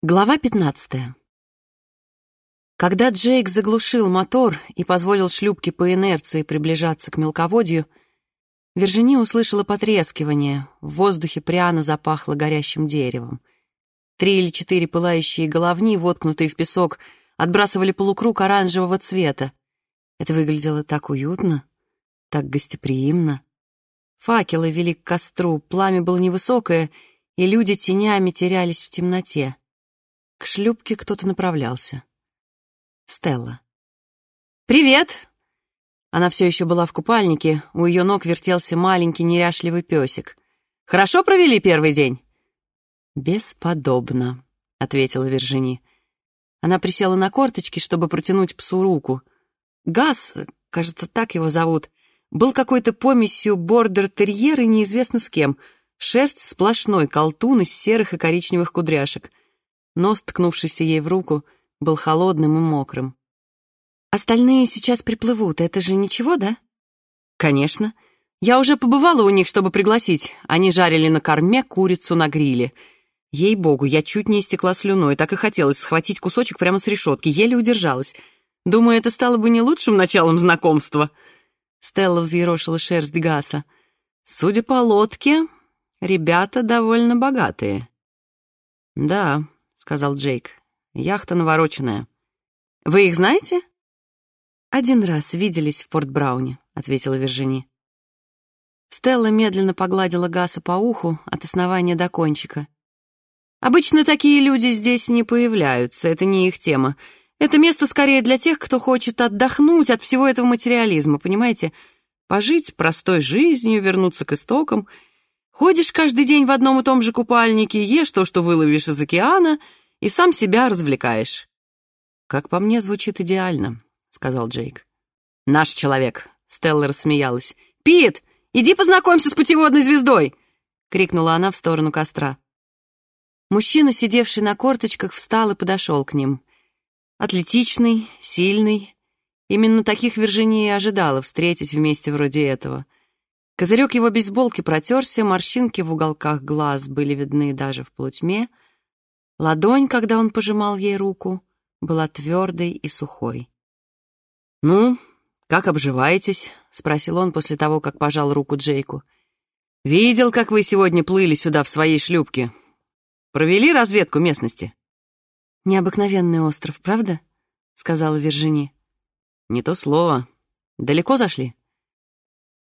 Глава 15. Когда Джейк заглушил мотор и позволил шлюпке по инерции приближаться к мелководью, Вержини услышала потрескивание, в воздухе пряно запахло горящим деревом. Три или четыре пылающие головни, воткнутые в песок, отбрасывали полукруг оранжевого цвета. Это выглядело так уютно, так гостеприимно. Факелы вели к костру, пламя было невысокое, и люди тенями терялись в темноте. К шлюпке кто-то направлялся. Стелла. «Привет!» Она все еще была в купальнике, у ее ног вертелся маленький неряшливый песик. «Хорошо провели первый день?» «Бесподобно», — ответила Вержини. Она присела на корточки, чтобы протянуть псу руку. Газ, кажется, так его зовут, был какой-то помесью бордер-терьер и неизвестно с кем. Шерсть сплошной, колтун из серых и коричневых кудряшек. Нос, ткнувшийся ей в руку, был холодным и мокрым. «Остальные сейчас приплывут, это же ничего, да?» «Конечно. Я уже побывала у них, чтобы пригласить. Они жарили на корме курицу на гриле. Ей-богу, я чуть не истекла слюной, так и хотелось схватить кусочек прямо с решетки, еле удержалась. Думаю, это стало бы не лучшим началом знакомства». Стелла взъерошила шерсть Гаса. «Судя по лодке, ребята довольно богатые». «Да, сказал Джейк. «Яхта навороченная. Вы их знаете?» «Один раз виделись в Порт-Брауне», — ответила Вержини. Стелла медленно погладила Гаса по уху от основания до кончика. «Обычно такие люди здесь не появляются, это не их тема. Это место скорее для тех, кто хочет отдохнуть от всего этого материализма, понимаете? Пожить простой жизнью, вернуться к истокам. Ходишь каждый день в одном и том же купальнике, ешь то, что выловишь из океана — и сам себя развлекаешь». «Как по мне, звучит идеально», — сказал Джейк. «Наш человек», — Стелла рассмеялась. «Пит, иди познакомься с путеводной звездой!» — крикнула она в сторону костра. Мужчина, сидевший на корточках, встал и подошел к ним. Атлетичный, сильный. Именно таких Виржиния ожидала встретить вместе вроде этого. Козырек его бейсболки протерся, морщинки в уголках глаз были видны даже в полутьме — Ладонь, когда он пожимал ей руку, была твердой и сухой. «Ну, как обживаетесь?» — спросил он после того, как пожал руку Джейку. «Видел, как вы сегодня плыли сюда в своей шлюпке. Провели разведку местности?» «Необыкновенный остров, правда?» — сказала Вержини. «Не то слово. Далеко зашли?»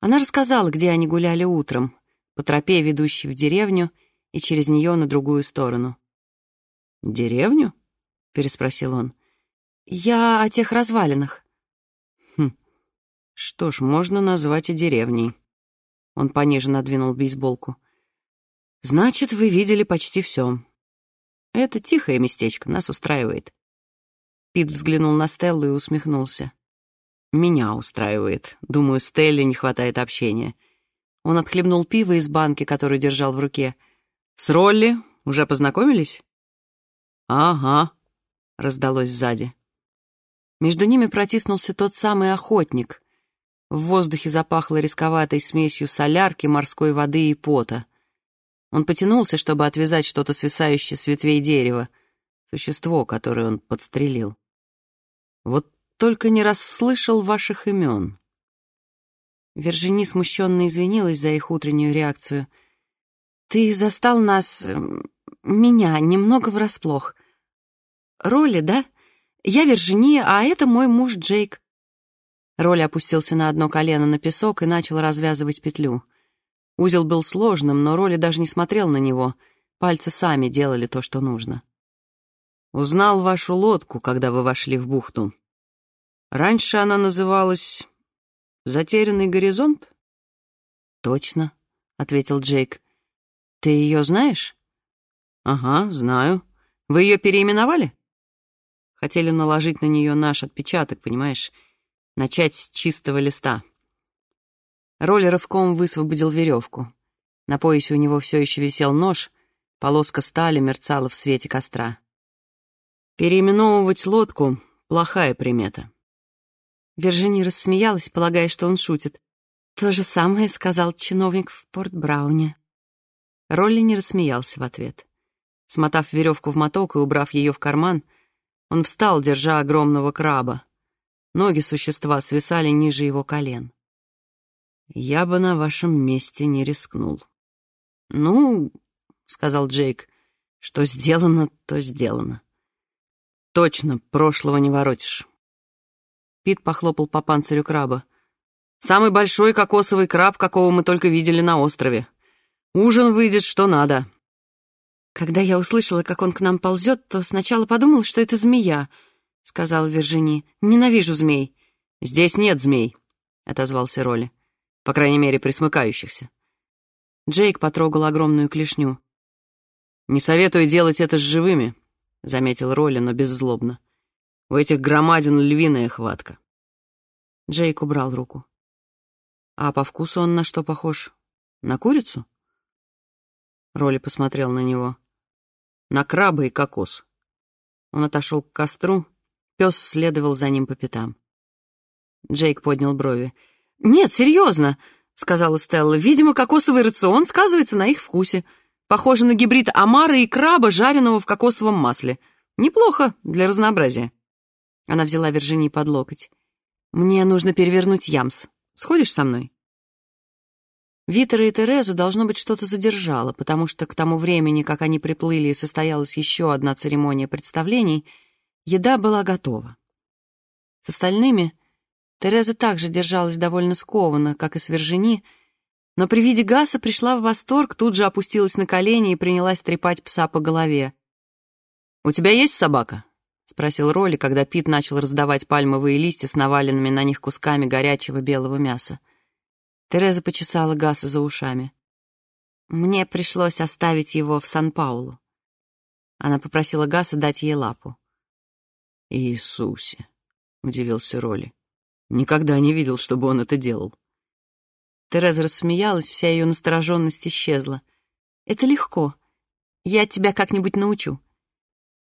Она рассказала, где они гуляли утром, по тропе, ведущей в деревню, и через нее на другую сторону. «Деревню?» — переспросил он. «Я о тех развалинах». «Хм, что ж, можно назвать и деревней». Он пониже надвинул бейсболку. «Значит, вы видели почти все. Это тихое местечко, нас устраивает». Пит взглянул на Стеллу и усмехнулся. «Меня устраивает. Думаю, Стелле не хватает общения». Он отхлебнул пиво из банки, которую держал в руке. «С Ролли уже познакомились?» «Ага», — раздалось сзади. Между ними протиснулся тот самый охотник. В воздухе запахло рисковатой смесью солярки, морской воды и пота. Он потянулся, чтобы отвязать что-то свисающее с ветвей дерева, существо, которое он подстрелил. «Вот только не расслышал ваших имен». Вержини смущенно извинилась за их утреннюю реакцию. «Ты застал нас... Эм, меня немного врасплох роли, да? Я Виржиния, а это мой муж Джейк». Роли опустился на одно колено на песок и начал развязывать петлю. Узел был сложным, но Роли даже не смотрел на него. Пальцы сами делали то, что нужно. «Узнал вашу лодку, когда вы вошли в бухту. Раньше она называлась «Затерянный горизонт»?» «Точно», — ответил Джейк. «Ты ее знаешь?» «Ага, знаю. Вы ее переименовали?» Хотели наложить на нее наш отпечаток, понимаешь? Начать с чистого листа. Роль рывком высвободил веревку. На поясе у него все еще висел нож, полоска стали мерцала в свете костра. Переименовывать лодку — плохая примета. Виржини рассмеялась, полагая, что он шутит. То же самое сказал чиновник в Порт-Брауне. Ролли не рассмеялся в ответ. Смотав веревку в моток и убрав ее в карман, он встал, держа огромного краба. Ноги существа свисали ниже его колен. «Я бы на вашем месте не рискнул». «Ну, — сказал Джейк, — что сделано, то сделано. Точно, прошлого не воротишь». Пит похлопал по панцирю краба. «Самый большой кокосовый краб, какого мы только видели на острове. Ужин выйдет что надо». «Когда я услышала, как он к нам ползет, то сначала подумала, что это змея», — сказала Виржини. «Ненавижу змей». «Здесь нет змей», — отозвался Роли. «По крайней мере, присмыкающихся». Джейк потрогал огромную клешню. «Не советую делать это с живыми», — заметил Роли, но беззлобно. «У этих громадин львиная хватка». Джейк убрал руку. «А по вкусу он на что похож? На курицу?» Роли посмотрел на него. «На краба и кокос». Он отошел к костру, пес следовал за ним по пятам. Джейк поднял брови. «Нет, серьезно», — сказала Стелла. «Видимо, кокосовый рацион сказывается на их вкусе. Похоже на гибрид омара и краба, жареного в кокосовом масле. Неплохо для разнообразия». Она взяла Виржинии под локоть. «Мне нужно перевернуть ямс. Сходишь со мной?» Витера и Терезу, должно быть, что-то задержало, потому что к тому времени, как они приплыли и состоялась еще одна церемония представлений, еда была готова. С остальными Тереза также держалась довольно скованно, как и с Вержини, но при виде Гаса пришла в восторг, тут же опустилась на колени и принялась трепать пса по голове. «У тебя есть собака?» — спросил Роли, когда Пит начал раздавать пальмовые листья с наваленными на них кусками горячего белого мяса. Тереза почесала Гаса за ушами. Мне пришлось оставить его в Сан-Паулу. Она попросила Гаса дать ей лапу. «Иисусе!» — удивился Роли. «Никогда не видел, чтобы он это делал». Тереза рассмеялась, вся ее настороженность исчезла. «Это легко. Я тебя как-нибудь научу».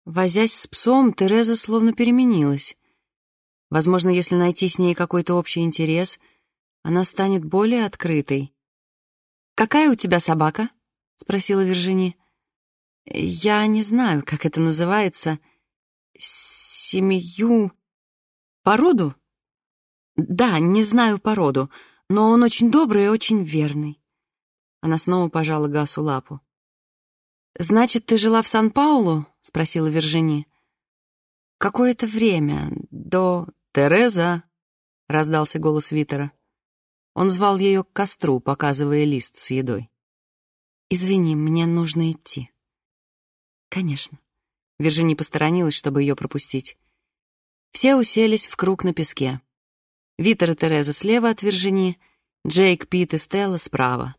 Возясь с псом, Тереза словно переменилась. Возможно, если найти с ней какой-то общий интерес — она станет более открытой. «Какая у тебя собака?» — спросила Виржини. «Я не знаю, как это называется. Семью... Породу?» «Да, не знаю породу, но он очень добрый и очень верный». Она снова пожала Гасу лапу. «Значит, ты жила в Сан-Паулу?» — спросила Виржини. «Какое-то время, до...» «Тереза!» — раздался голос Витера. Он звал ее к костру, показывая лист с едой. «Извини, мне нужно идти». «Конечно». Виржини посторонилась, чтобы ее пропустить. Все уселись в круг на песке. Витер и Тереза слева от Виржини, Джейк, Пит и Стелла справа.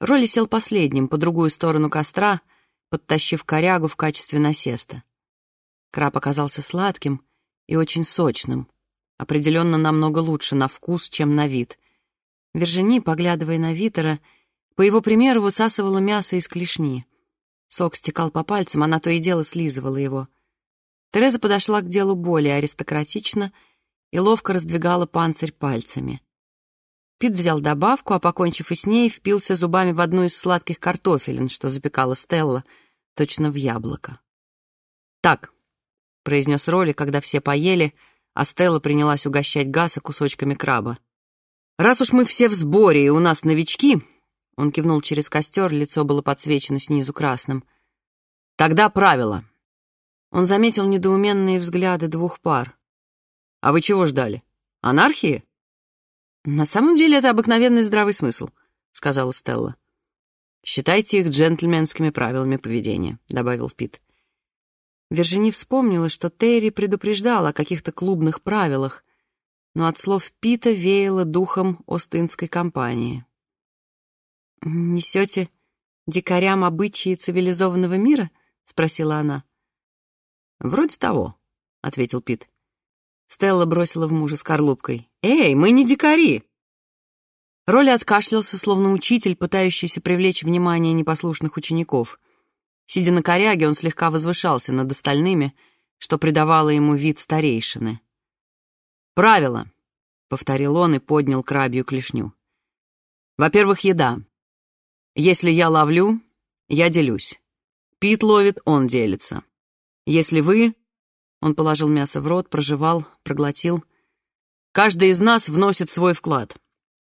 Роли сел последним, по другую сторону костра, подтащив корягу в качестве насеста. Краб оказался сладким и очень сочным, определенно намного лучше на вкус, чем на вид — Вержини, поглядывая на Витера, по его примеру высасывала мясо из клешни. Сок стекал по пальцам, она то и дело слизывала его. Тереза подошла к делу более аристократично и ловко раздвигала панцирь пальцами. Пит взял добавку, а, покончив и с ней, впился зубами в одну из сладких картофелин, что запекала Стелла, точно в яблоко. «Так», — произнес Роли, когда все поели, а Стелла принялась угощать Гаса кусочками краба. «Раз уж мы все в сборе и у нас новички...» Он кивнул через костер, лицо было подсвечено снизу красным. «Тогда правило». Он заметил недоуменные взгляды двух пар. «А вы чего ждали? Анархии?» «На самом деле это обыкновенный здравый смысл», — сказала Стелла. «Считайте их джентльменскими правилами поведения», — добавил Пит. Вержини вспомнила, что Терри предупреждал о каких-то клубных правилах, но от слов Пита веяло духом Остинской компании. «Несете дикарям обычаи цивилизованного мира?» — спросила она. «Вроде того», — ответил Пит. Стелла бросила в мужа скорлупкой. «Эй, мы не дикари!» Роли откашлялся, словно учитель, пытающийся привлечь внимание непослушных учеников. Сидя на коряге, он слегка возвышался над остальными, что придавало ему вид старейшины. «Правило», — повторил он и поднял крабью клешню. «Во-первых, еда. Если я ловлю, я делюсь. Пит ловит, он делится. Если вы...» Он положил мясо в рот, прожевал, проглотил. «Каждый из нас вносит свой вклад.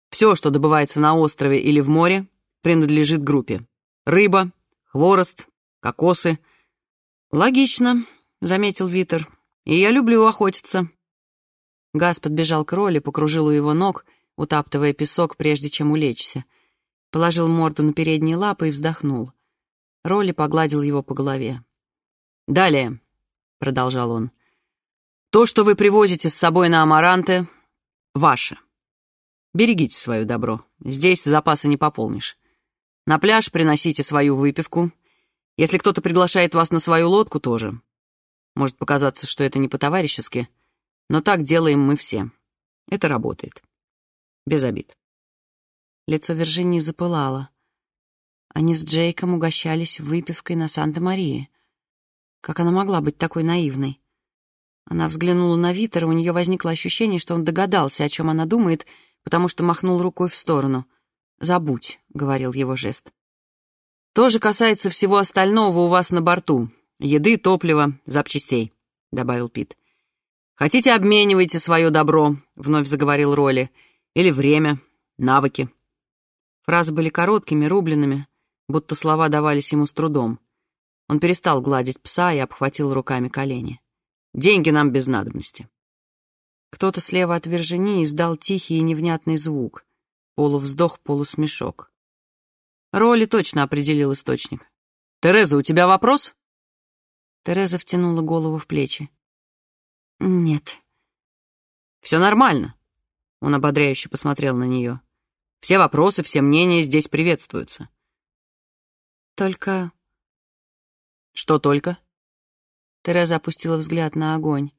Все, что добывается на острове или в море, принадлежит группе. Рыба, хворост, кокосы. Логично, заметил Витер. И я люблю охотиться. Газ подбежал к Роли, покружил у его ног, утаптывая песок, прежде чем улечься. Положил морду на передние лапы и вздохнул. Роли погладил его по голове. «Далее», — продолжал он, — «то, что вы привозите с собой на Амаранте, ваше. Берегите свое добро. Здесь запасы не пополнишь. На пляж приносите свою выпивку. Если кто-то приглашает вас на свою лодку, тоже. Может показаться, что это не по-товарищески, но так делаем мы все. Это работает. Без обид. Лицо Виржинии запылало. Они с Джейком угощались выпивкой на Санта-Марии. Как она могла быть такой наивной? Она взглянула на Витера, у нее возникло ощущение, что он догадался, о чем она думает, потому что махнул рукой в сторону — «Забудь», — говорил его жест. «То же касается всего остального у вас на борту. Еды, топлива, запчастей», — добавил Пит. «Хотите, обменивайте свое добро», — вновь заговорил Роли. «Или время, навыки». Фразы были короткими, рубленными, будто слова давались ему с трудом. Он перестал гладить пса и обхватил руками колени. «Деньги нам без надобности». Кто-то слева от Вержини издал тихий и невнятный звук полувздох, полусмешок. Роли точно определил источник. «Тереза, у тебя вопрос?» Тереза втянула голову в плечи. «Нет». «Все нормально», — он ободряюще посмотрел на нее. «Все вопросы, все мнения здесь приветствуются». «Только...» «Что только?» Тереза опустила взгляд на огонь.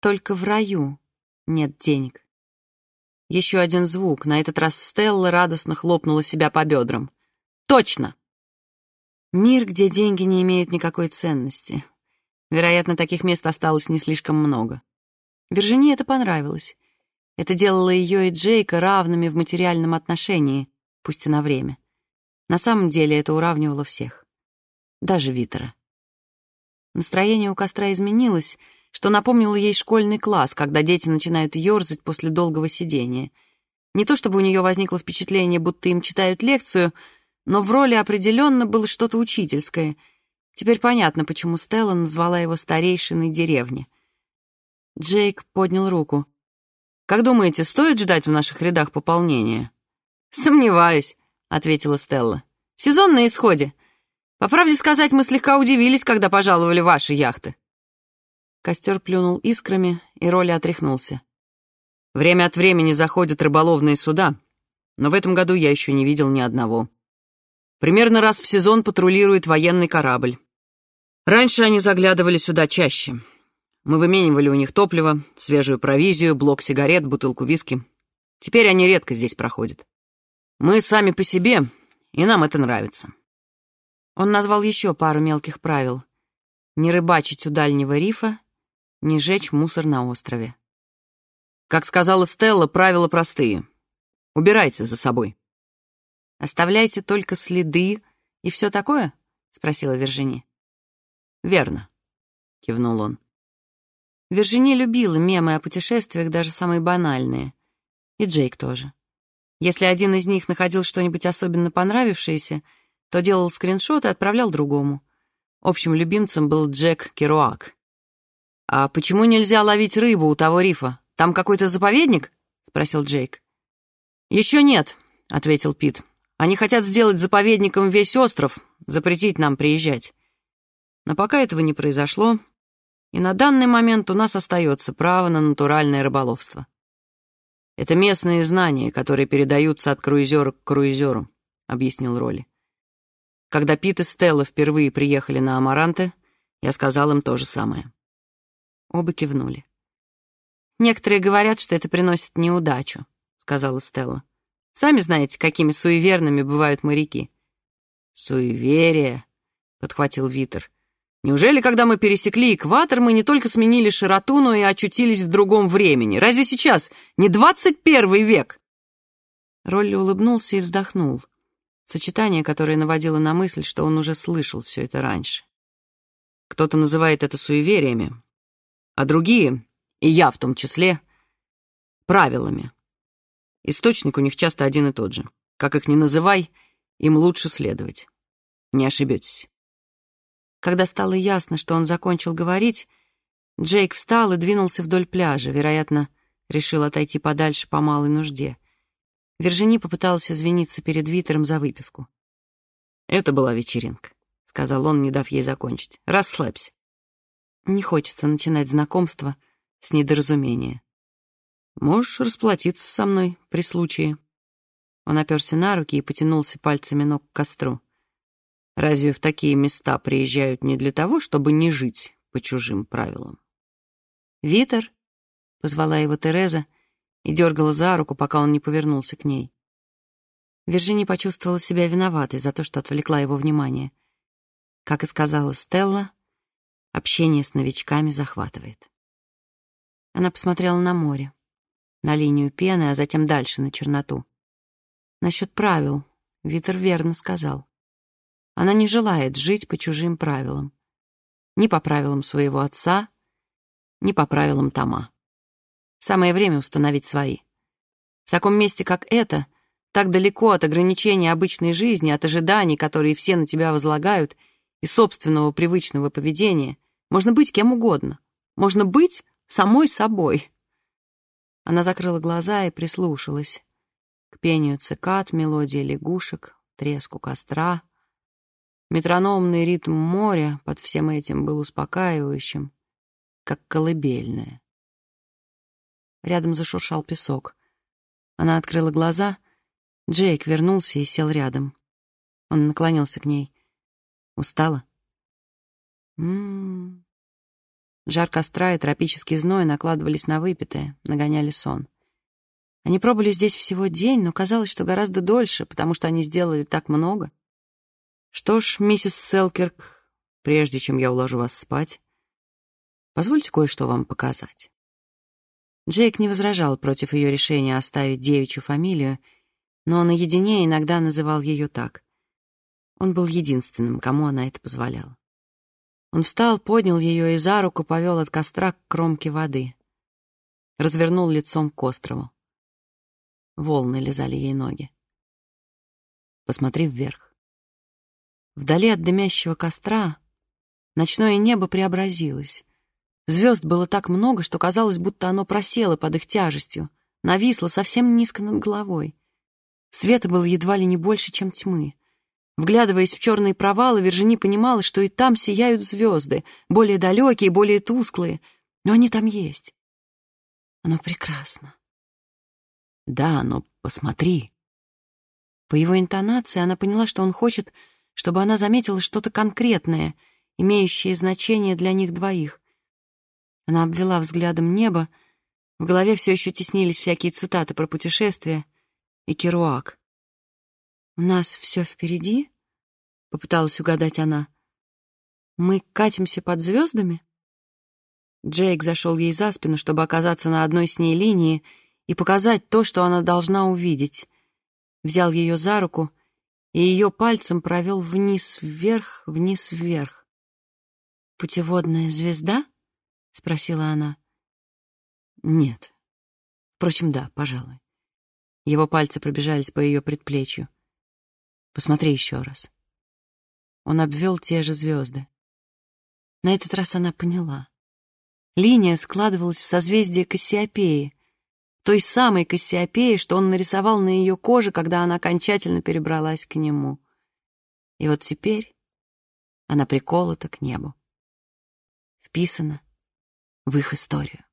«Только в раю нет денег». Еще один звук. На этот раз Стелла радостно хлопнула себя по бедрам. «Точно!» Мир, где деньги не имеют никакой ценности. Вероятно, таких мест осталось не слишком много. Виржине это понравилось. Это делало ее и Джейка равными в материальном отношении, пусть и на время. На самом деле это уравнивало всех. Даже Витера. Настроение у костра изменилось, что напомнило ей школьный класс, когда дети начинают ерзать после долгого сидения. Не то чтобы у нее возникло впечатление, будто им читают лекцию, но в роли определенно было что-то учительское. Теперь понятно, почему Стелла назвала его старейшиной деревни. Джейк поднял руку. «Как думаете, стоит ждать в наших рядах пополнения?» «Сомневаюсь», — ответила Стелла. «Сезон на исходе. По правде сказать, мы слегка удивились, когда пожаловали ваши яхты». Костер плюнул искрами, и Роли отряхнулся. «Время от времени заходят рыболовные суда, но в этом году я еще не видел ни одного. Примерно раз в сезон патрулирует военный корабль. Раньше они заглядывали сюда чаще. Мы выменивали у них топливо, свежую провизию, блок сигарет, бутылку виски. Теперь они редко здесь проходят. Мы сами по себе, и нам это нравится». Он назвал еще пару мелких правил. Не рыбачить у дальнего рифа, не жечь мусор на острове. Как сказала Стелла, правила простые. Убирайте за собой. Оставляйте только следы и все такое? Спросила Вержини. Верно, кивнул он. Вержини любила мемы о путешествиях, даже самые банальные. И Джейк тоже. Если один из них находил что-нибудь особенно понравившееся, то делал скриншот и отправлял другому. Общим любимцем был Джек Керуак. «А почему нельзя ловить рыбу у того рифа? Там какой-то заповедник?» — спросил Джейк. «Еще нет», — ответил Пит. «Они хотят сделать заповедником весь остров, запретить нам приезжать. Но пока этого не произошло, и на данный момент у нас остается право на натуральное рыболовство. Это местные знания, которые передаются от круизера к круизеру», — объяснил Роли. Когда Пит и Стелла впервые приехали на Амаранте, я сказал им то же самое. Оба кивнули. «Некоторые говорят, что это приносит неудачу», — сказала Стелла. «Сами знаете, какими суеверными бывают моряки». «Суеверие», — подхватил Витер. «Неужели, когда мы пересекли экватор, мы не только сменили широту, но и очутились в другом времени? Разве сейчас не двадцать первый век?» Ролли улыбнулся и вздохнул. Сочетание, которое наводило на мысль, что он уже слышал все это раньше. Кто-то называет это суевериями, а другие, и я в том числе, правилами. Источник у них часто один и тот же. Как их ни называй, им лучше следовать. Не ошибетесь. Когда стало ясно, что он закончил говорить, Джейк встал и двинулся вдоль пляжа, вероятно, решил отойти подальше по малой нужде. Вержини попыталась извиниться перед Витером за выпивку. «Это была вечеринка», — сказал он, не дав ей закончить. «Расслабься». Не хочется начинать знакомство с недоразумения. «Можешь расплатиться со мной при случае». Он оперся на руки и потянулся пальцами ног к костру. «Разве в такие места приезжают не для того, чтобы не жить по чужим правилам?» «Витер», — позвала его Тереза, и дергала за руку, пока он не повернулся к ней. Виржини почувствовала себя виноватой за то, что отвлекла его внимание. Как и сказала Стелла, общение с новичками захватывает. Она посмотрела на море, на линию пены, а затем дальше, на черноту. Насчет правил Витер верно сказал. Она не желает жить по чужим правилам. Ни по правилам своего отца, ни по правилам Тома. Самое время установить свои. В таком месте, как это, так далеко от ограничений обычной жизни, от ожиданий, которые все на тебя возлагают, и собственного привычного поведения, можно быть кем угодно. Можно быть самой собой. Она закрыла глаза и прислушалась к пению цикад, мелодии лягушек, треску костра. Метрономный ритм моря под всем этим был успокаивающим, как колыбельная. Рядом зашуршал песок. Она открыла глаза. Джейк вернулся и сел рядом. Он наклонился к ней. «Устала?» «М-м-м». Жар костра и тропический зной накладывались на выпитое, нагоняли сон. Они пробыли здесь всего день, но казалось, что гораздо дольше, потому что они сделали так много. Что ж, миссис Селкерк, прежде чем я уложу вас спать, позвольте кое-что вам показать. Джейк не возражал против ее решения оставить девичью фамилию, но наедине иногда называл ее так. Он был единственным, кому она это позволяла. Он встал, поднял ее и за руку повел от костра к кромке воды. Развернул лицом к острову. Волны лизали ей ноги. Посмотри вверх. Вдали от дымящего костра ночное небо преобразилось. Звезд было так много, что казалось, будто оно просело под их тяжестью, нависло совсем низко над головой. Света было едва ли не больше, чем тьмы. Вглядываясь в черные провалы, Вержини понимала, что и там сияют звезды, более далекие, более тусклые, но они там есть. Оно прекрасно. Да, но посмотри. По его интонации она поняла, что он хочет, чтобы она заметила что-то конкретное, имеющее значение для них двоих. Она обвела взглядом небо. В голове все еще теснились всякие цитаты про путешествия и Керуак. «У нас все впереди?» — попыталась угадать она. «Мы катимся под звездами?» Джейк зашел ей за спину, чтобы оказаться на одной с ней линии и показать то, что она должна увидеть. Взял ее за руку и ее пальцем провел вниз, вверх, вниз, вверх. «Путеводная звезда?» — спросила она. «Нет. Впрочем, да, пожалуй». Его пальцы пробежались по ее предплечью. «Посмотри еще раз». Он обвел те же звезды. На этот раз она поняла. Линия складывалась в созвездие Кассиопеи, той самой Кассиопеи, что он нарисовал на ее коже, когда она окончательно перебралась к нему. И вот теперь она приколота к небу. Вписана в их историю.